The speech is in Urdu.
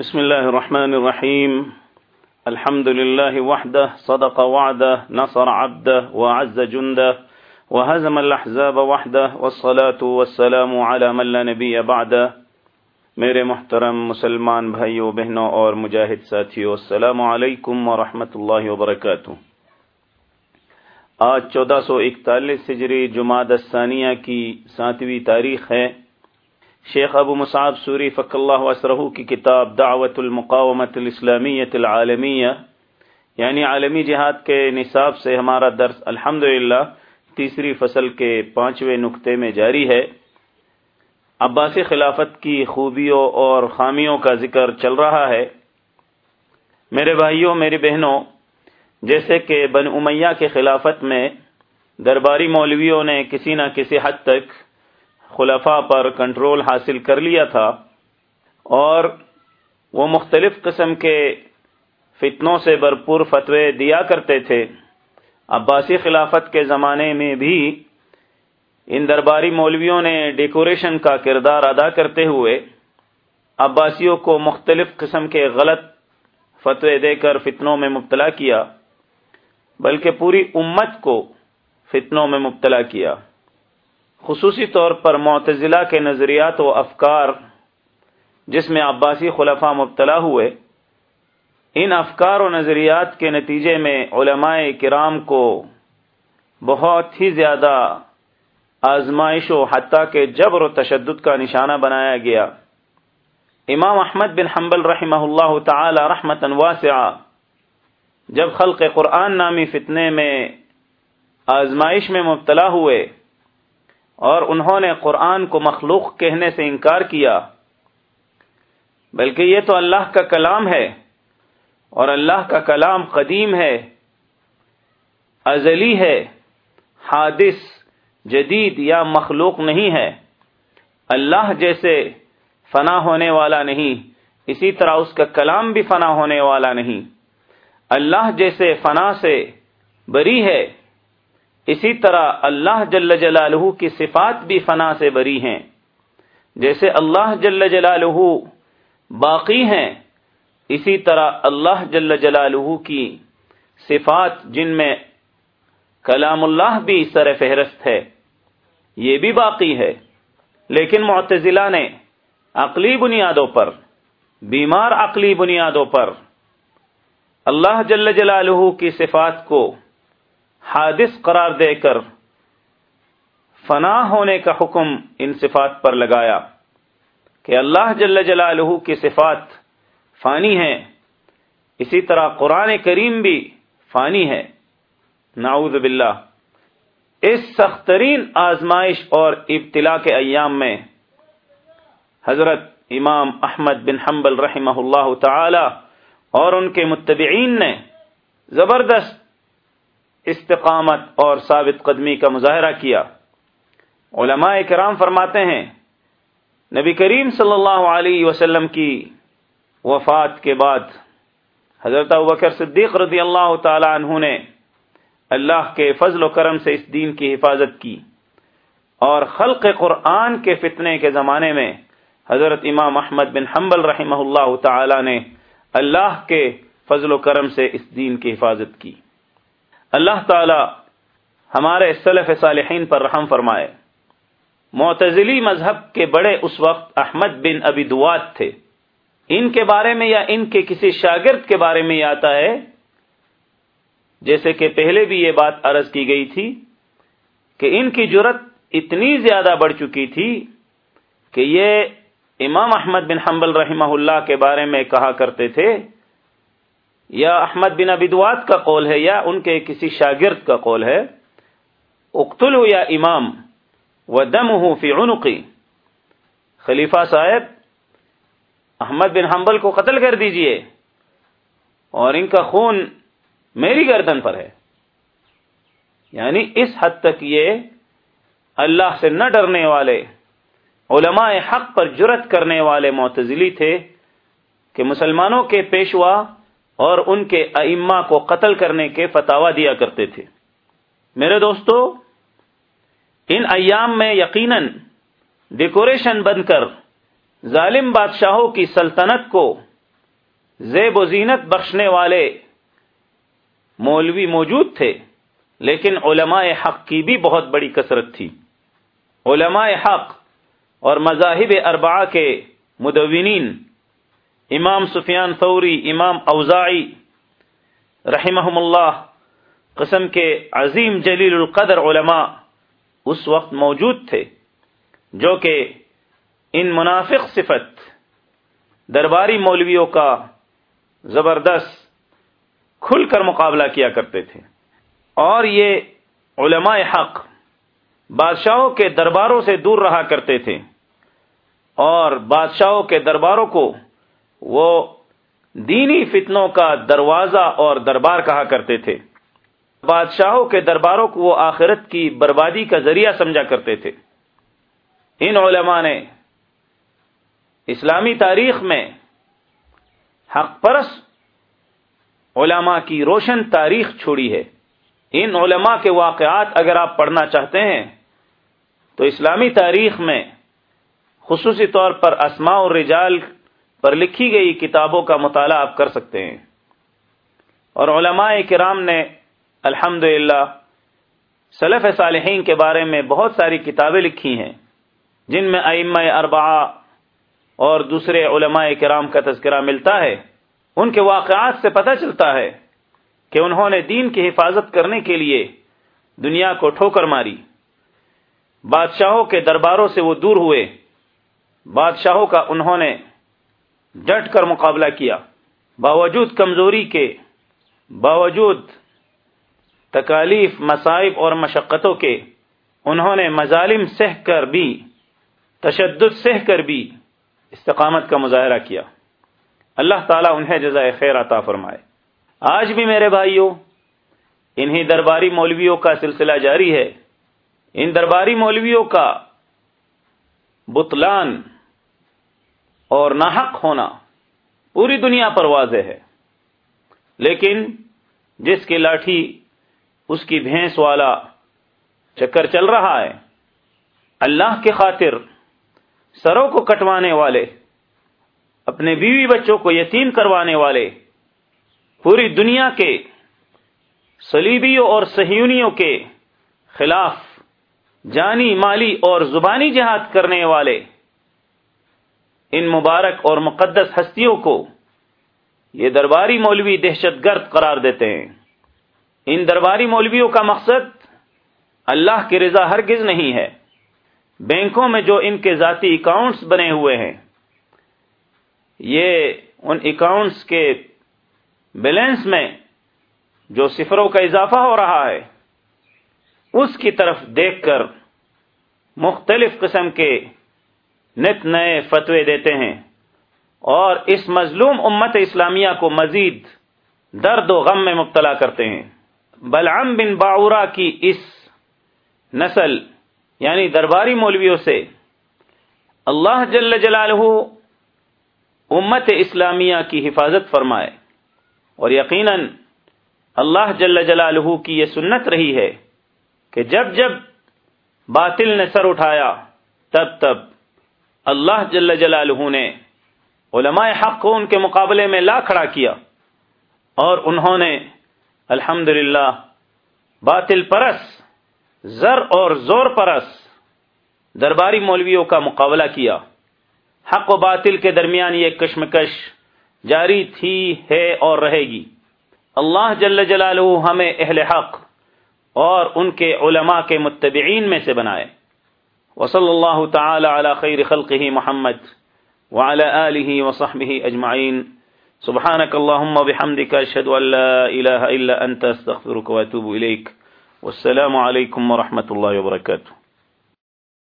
بسم الله الرحمن الرحيم الحمد لله وحده صدق وعده نصر عبده وعز جنده وهزم الأحزاب وحده والصلاة والسلام على من لا نبي بعده میرے محترم مسلمان بھائیوں، بہنوں اور مجاہد ساتھیوں، السلام علیکم ورحمۃ اللہ وبرکاتہ. آج چودہ سو اکتالیس ہجری جماعت الثانیہ کی ساتویں تاریخ ہے۔ شیخ ابو مصعب سوری فق اللہ وسرہ کی کتاب دعوت المقامت الاسلامیت العالمیہ یعنی عالمی جہاد کے نصاب سے ہمارا درس الحمد تیسری فصل کے پانچویں نقطے میں جاری ہے۔ عباسی خلافت کی خوبیوں اور خامیوں کا ذکر چل رہا ہے۔ میرے بھائیوں، میری بہنوں، جیسے کہ بن امیہ کے خلافت میں درباری مولویوں نے کسی نہ کسی حد تک خلفاء پر کنٹرول حاصل کر لیا تھا اور وہ مختلف قسم کے فتنوں سے بھرپور فتوے دیا کرتے تھے۔ عباسی خلافت کے زمانے میں بھی ان درباری مولویوں نے ڈیکوریشن کا کردار ادا کرتے ہوئے عباسیوں کو مختلف قسم کے غلط فتوے دے کر فتنوں میں مبتلا کیا، بلکہ پوری امت کو فتنوں میں مبتلا کیا۔ خصوصی طور پر معتزلہ کے نظریات و افکار جس میں عباسی خلفاء مبتلا ہوئے، ان افکار و نظریات کے نتیجے میں علماء کرام کو بہت ہی زیادہ آزمائش و حتیٰ کے جبر و تشدد کا نشانہ بنایا گیا۔ امام احمد بن حنبل رحمہ اللہ تعالی رحمت واسعہ جب خلق قرآن نامی فتنے میں آزمائش میں مبتلا ہوئے اور انہوں نے قرآن کو مخلوق کہنے سے انکار کیا۔ بلکہ یہ تو اللہ کا کلام ہے اور اللہ کا کلام قدیم ہے، ازلی ہے، حادث، جدید یا مخلوق نہیں ہے۔ اللہ جیسے فنا ہونے والا نہیں، اسی طرح اس کا کلام بھی فنا ہونے والا نہیں۔ اللہ جیسے فنا سے بری ہے اسی طرح اللہ جل جلالہ کی صفات بھی فنا سے بری ہیں۔ جیسے اللہ جل جلالہ باقی ہیں، اسی طرح اللہ جل جلالہ کی صفات جن میں کلام اللہ بھی سر فہرست ہے، یہ بھی باقی ہے۔ لیکن معتزلہ نے عقلی بنیادوں پر، بیمار عقلی بنیادوں پر اللہ جل جلالہ کی صفات کو حادث قرار دے کر فنا ہونے کا حکم ان صفات پر لگایا کہ اللہ جل جلالہ کی صفات فانی ہے اسی طرح قرآن کریم بھی فانی ہے۔ نعوذ باللہ۔ اس سخت ترین آزمائش اور ابتلا کے ایام میں حضرت امام احمد بن حنبل رحمہ اللہ تعالی اور ان کے متبعین نے زبردست استقامت اور ثابت قدمی کا مظاہرہ کیا۔ علماء کرام فرماتے ہیں، نبی کریم صلی اللہ علیہ وسلم کی وفات کے بعد حضرت بکر صدیق رضی اللہ تعالی عنہ نے اللہ کے فضل و کرم سے اس دین کی حفاظت کی۔ اور خلق قرآن کے فتنے کے زمانے میں حضرت امام احمد بن حنبل رحمہ اللہ تعالی نے اللہ کے فضل و کرم سے اس دین کی حفاظت کی۔ اللہ تعالی ہمارے سلف صالحین پر رحم فرمائے۔ معتزلی مذہب کے بڑے اس وقت احمد بن ابی دوات تھے۔ ان کے بارے میں یا ان کے کسی شاگرد کے بارے میں آتا ہے، جیسے کہ پہلے بھی یہ بات عرض کی گئی تھی کہ ان کی جرت اتنی زیادہ بڑھ چکی تھی کہ یہ امام احمد بن حنبل رحمہ اللہ کے بارے میں کہا کرتے تھے یا احمد بن ابدوات کا قول ہے یا ان کے کسی شاگرد کا قول ہے اقتل یا امام و دم ہوں فی عنقی۔ خلیفہ صاحب، احمد بن حنبل کو قتل کر دیجیے۔ اور ان کا خون میری گردن پر ہے۔ یعنی اس حد تک یہ اللہ سے نہ ڈرنے والے، علماء حق پر جرت کرنے والے معتزلی تھے کہ مسلمانوں کے پیشوا اور ان کے ائمہ کو قتل کرنے کے فتوا دیا کرتے تھے۔ میرے دوستو، ان ایام میں یقیناً ڈیکوریشن بن کر ظالم بادشاہوں کی سلطنت کو زیب و زینت بخشنے والے مولوی موجود تھے، لیکن علماء حق کی بھی بہت بڑی کثرت تھی۔ علماء حق اور مذاہب اربعہ کے مدونین امام سفیان فوری امام اوزاعی رحمہم اللہ قسم کے عظیم جلیل القدر علماء اس وقت موجود تھے، جو کہ ان منافق صفت درباری مولویوں کا زبردست کھل کر مقابلہ کیا کرتے تھے۔ اور یہ علماء حق بادشاہوں کے درباروں سے دور رہا کرتے تھے، اور بادشاہوں کے درباروں کو وہ دینی فتنوں کا دروازہ اور دربار کہا کرتے تھے۔ بادشاہوں کے درباروں کو وہ آخرت کی بربادی کا ذریعہ سمجھا کرتے تھے۔ ان علماء نے اسلامی تاریخ میں حق پرس علماء کی روشن تاریخ چھوڑی ہے۔ ان علماء کے واقعات اگر آپ پڑھنا چاہتے ہیں، تو اسلامی تاریخ میں خصوصی طور پر اسماء اور رجال پر لکھی گئی کتابوں کا مطالعہ آپ کر سکتے ہیں۔ اور علماء کرام نے الحمد سلف صالحین کے بارے میں بہت ساری کتابیں لکھی ہیں، جن میں ائمہ اربعہ اور دوسرے علماء کرام کا تذکرہ ملتا ہے۔ ان کے واقعات سے پتہ چلتا ہے کہ انہوں نے دین کی حفاظت کرنے کے لیے دنیا کو ٹھوکر ماری۔ بادشاہوں کے درباروں سے وہ دور ہوئے۔ بادشاہوں کا انہوں نے ڈٹ کر مقابلہ کیا۔ باوجود کمزوری کے باوجود تکالیف، مصائب اور مشقتوں کے انہوں نے مظالم سہ کر بھی، تشدد سہ کر بھی استقامت کا مظاہرہ کیا۔ اللہ تعالیٰ انہیں جزائے خیر عطا فرمائے۔ آج بھی میرے بھائیوں، انہی درباری مولویوں کا سلسلہ جاری ہے۔ ان درباری مولویوں کا بتلان اور ناحق ہونا پوری دنیا پر واضح ہے۔ لیکن جس کی لاٹھی اس کی بھینس والا چکر چل رہا ہے، اللہ کے خاطر سروں کو کٹوانے والے، اپنے بیوی بچوں کو یتیم کروانے والے، پوری دنیا کے سلیبیوں اور سہیونیوں کے خلاف جانی مالی اور زبانی جہاد کرنے والے ان مبارک اور مقدس ہستیوں کو یہ درباری مولوی دہشت گرد قرار دیتے ہیں۔ ان درباری مولویوں کا مقصد اللہ کی رضا ہرگز نہیں ہے۔ بینکوں میں جو ان کے ذاتی اکاؤنٹس بنے ہوئے ہیں، یہ ان اکاؤنٹس کے بیلنس میں جو صفروں کا اضافہ ہو رہا ہے، اس کی طرف دیکھ کر مختلف قسم کے نت نئے فتوے دیتے ہیں۔ اور اس مظلوم امت اسلامیہ کو مزید درد و غم میں مبتلا کرتے ہیں۔ بلعم بن باورا کی اس نسل یعنی درباری مولویوں سے اللہ جل جلالہ امت اسلامیہ کی حفاظت فرمائے۔ اور یقیناً اللہ جل جلالہ کی یہ سنت رہی ہے کہ جب جب باطل نے سر اٹھایا، تب تب اللہ جل جلالہ نے علماء حق کو ان کے مقابلے میں لا کھڑا کیا اور انہوں نے الحمد باطل پرس زر اور زور پرس درباری مولویوں کا مقابلہ کیا۔ حق و باطل کے درمیان یہ کشمکش جاری تھی، ہے اور رہے گی۔ اللہ جل جلالہ ہمیں اہل حق اور ان کے علماء کے متبعین میں سے بنائے۔ وصلی اللہ تعالی علی خیر خلقه محمد وعلى آله وصحبه اجمعین سبحانك اللهم وبحمدك اشهد ان لا اله الا انت استغفرك واتوب اليك والسلام عليكم ورحمة الله وبركاته.